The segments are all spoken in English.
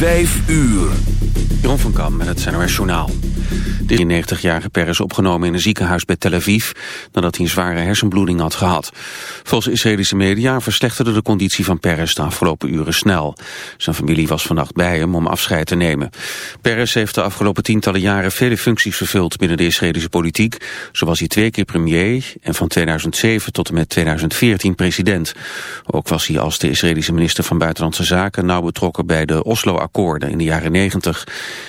5 uur. Jeroen van Kam met het NOS Journaal. De 93-jarige Per is opgenomen in een ziekenhuis bij Tel Aviv... nadat hij een zware hersenbloeding had gehad. Volgens Israëlische media verslechterde de conditie van Peres de afgelopen uren snel. Zijn familie was vannacht bij hem om afscheid te nemen. Peres heeft de afgelopen tientallen jaren vele functies vervuld... binnen de Israëlische politiek. Zo was hij twee keer premier en van 2007 tot en met 2014 president. Ook was hij als de Israëlische minister van Buitenlandse Zaken... nauw betrokken bij de Oslo-akkoorden in de jaren 90.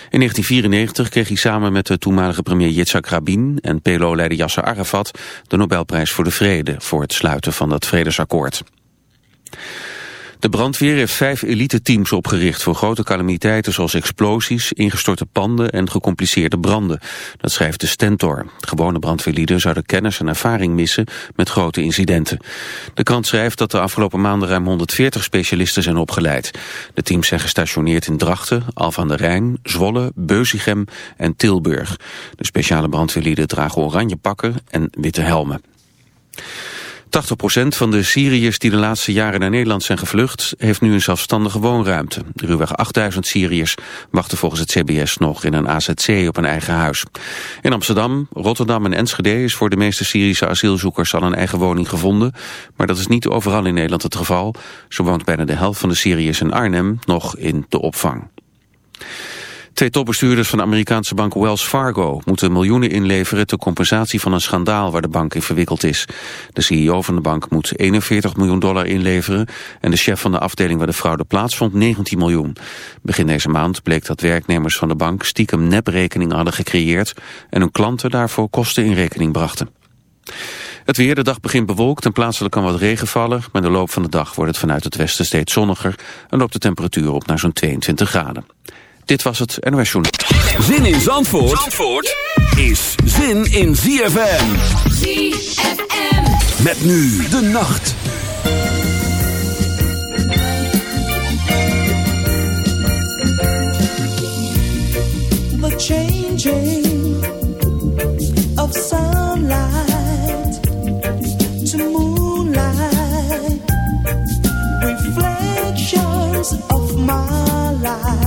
In 1994 kreeg hij samen met de toenmalige premier Yitzhak Rabin en PLO-leider Yasser Arafat de Nobelprijs voor de Vrede voor het sluiten van dat vredesakkoord. De brandweer heeft vijf elite-teams opgericht voor grote calamiteiten zoals explosies, ingestorte panden en gecompliceerde branden. Dat schrijft de Stentor. Gewone brandweerlieden zouden kennis en ervaring missen met grote incidenten. De krant schrijft dat de afgelopen maanden ruim 140 specialisten zijn opgeleid. De teams zijn gestationeerd in Drachten, Alphen aan de Rijn, Zwolle, Beuzigem en Tilburg. De speciale brandweerlieden dragen oranje pakken en witte helmen. 80% van de Syriërs die de laatste jaren naar Nederland zijn gevlucht... heeft nu een zelfstandige woonruimte. Ruwweg 8000 Syriërs wachten volgens het CBS nog in een AZC op een eigen huis. In Amsterdam, Rotterdam en Enschede is voor de meeste Syrische asielzoekers al een eigen woning gevonden. Maar dat is niet overal in Nederland het geval. Zo woont bijna de helft van de Syriërs in Arnhem nog in de opvang. Twee topbestuurders van de Amerikaanse bank Wells Fargo moeten miljoenen inleveren ter compensatie van een schandaal waar de bank in verwikkeld is. De CEO van de bank moet 41 miljoen dollar inleveren en de chef van de afdeling waar de fraude plaatsvond 19 miljoen. Begin deze maand bleek dat werknemers van de bank stiekem neprekeningen hadden gecreëerd en hun klanten daarvoor kosten in rekening brachten. Het weer, de dag begint bewolkt en plaatselijk kan wat regen vallen. Maar de loop van de dag wordt het vanuit het westen steeds zonniger en loopt de temperatuur op naar zo'n 22 graden. Dit was het NOS Journal. Zin in Zandvoort, Zandvoort is zin in ZFM. ZFM. Met nu de nacht. The changing of sunlight to moonlight reflections of my life.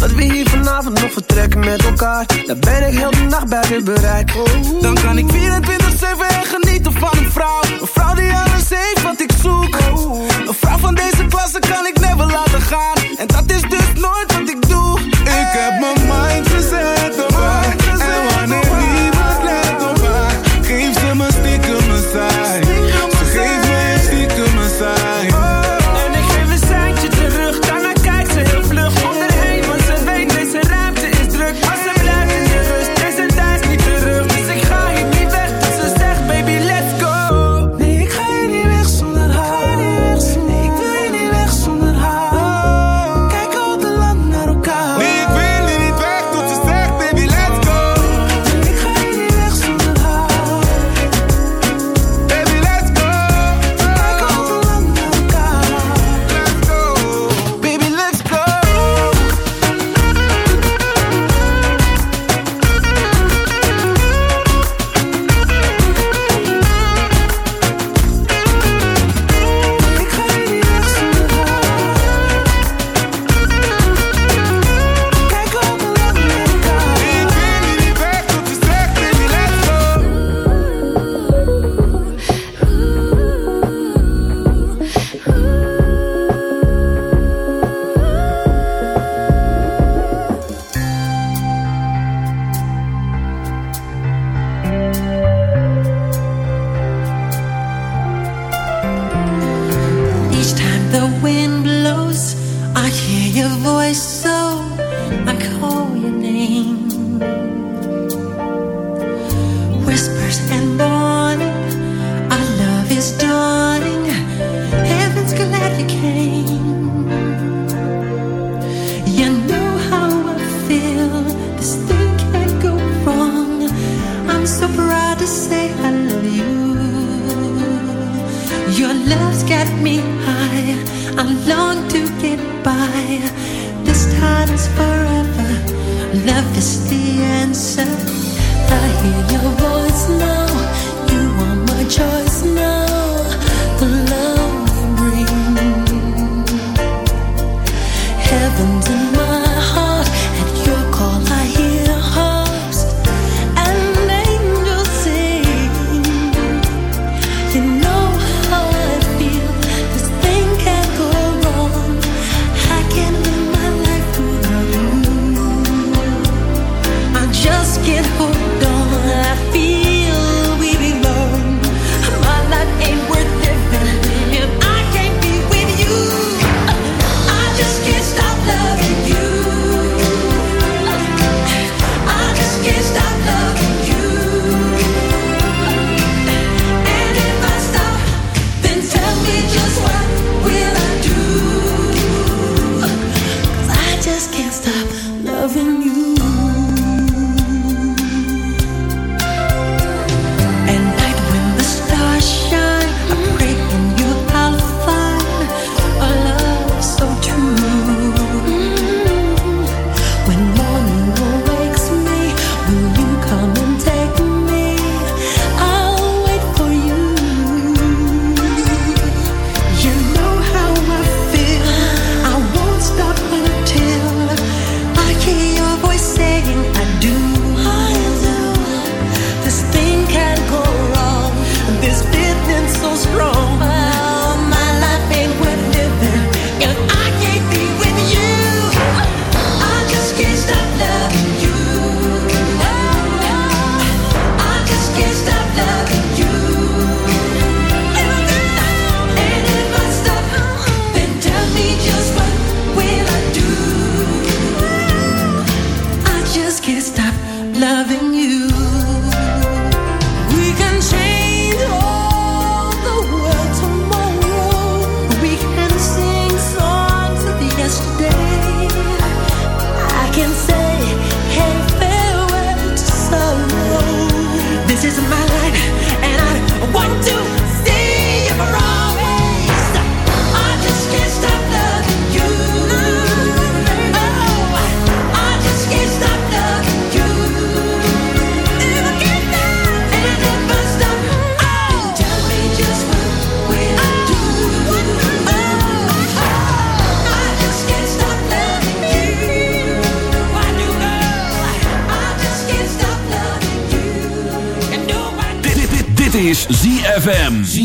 Dat we hier vanavond nog vertrekken met elkaar. Dan ben ik heel de nacht buiten bereik. Dan kan ik 24-7 genieten van een vrouw. lasts forever. Love is the answer. I hear your voice.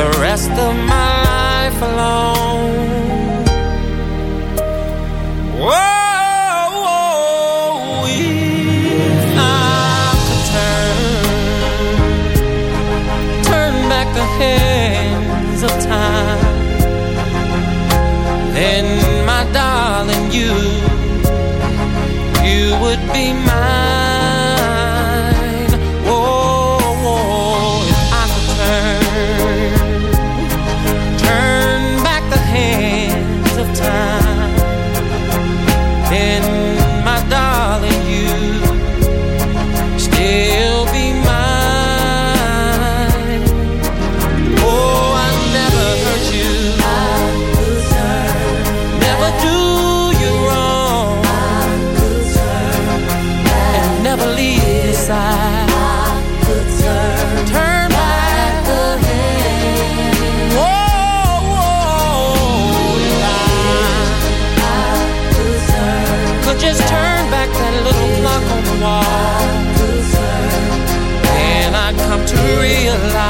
the rest of walk. And I come to realize.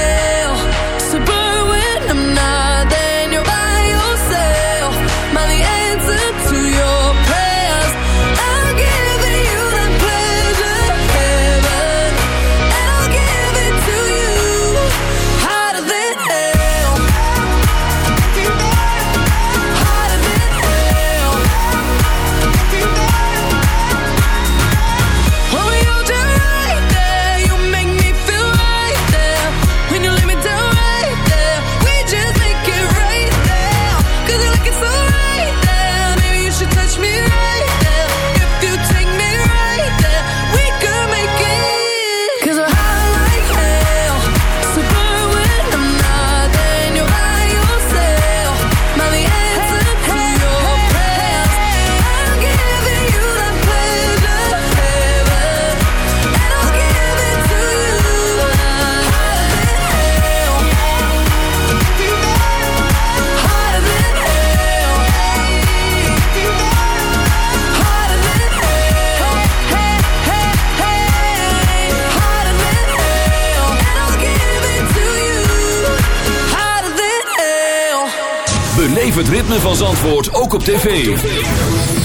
het ritme van Zandvoort ook op tv.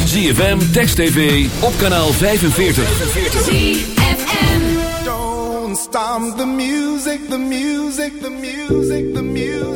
ZFM, Text TV, op kanaal 45. ZFM. Don't stop the music, the music, the music, the music, the music,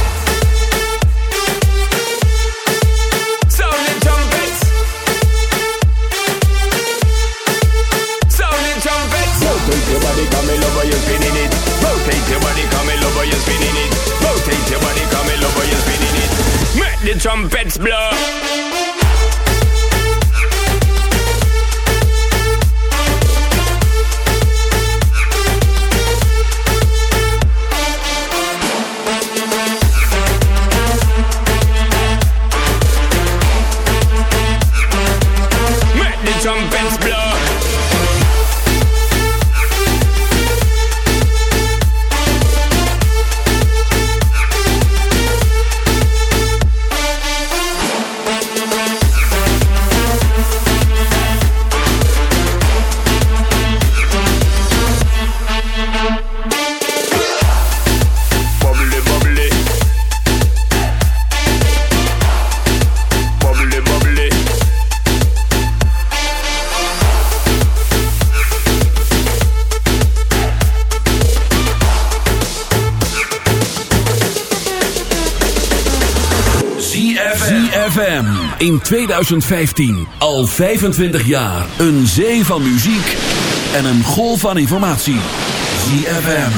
The trumpets blow. In 2015. Al 25 jaar. Een zee van muziek en een golf van informatie. ZFM.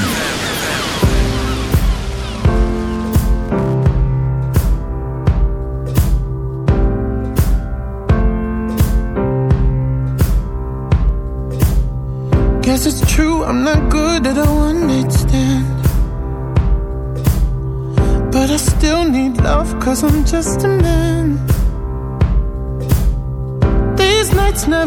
Guess it's true, I'm not good at a one night stand. But I still need love, cause I'm just a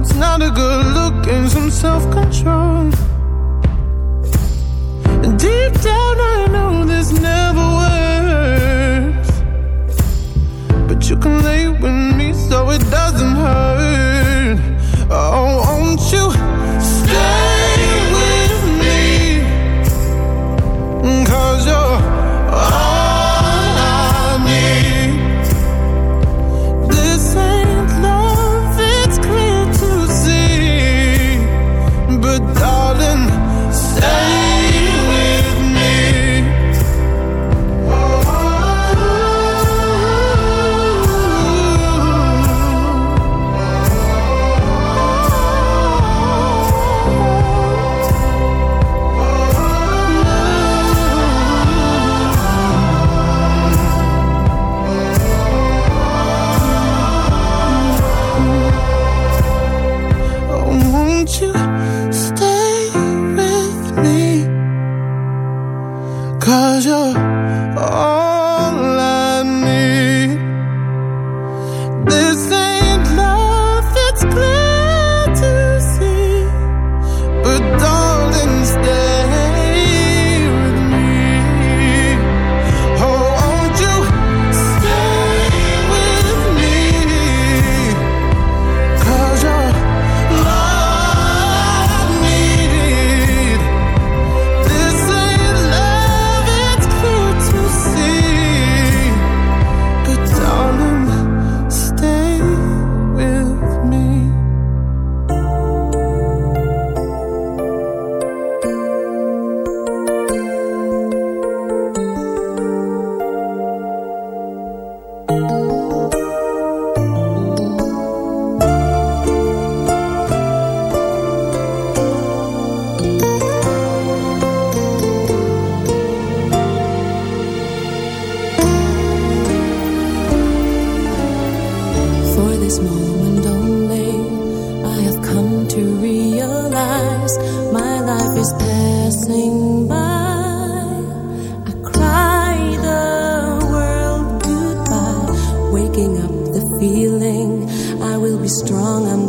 What's not a good look and some self-control. is passing by. I cry the world goodbye. Waking up the feeling I will be strong. I'm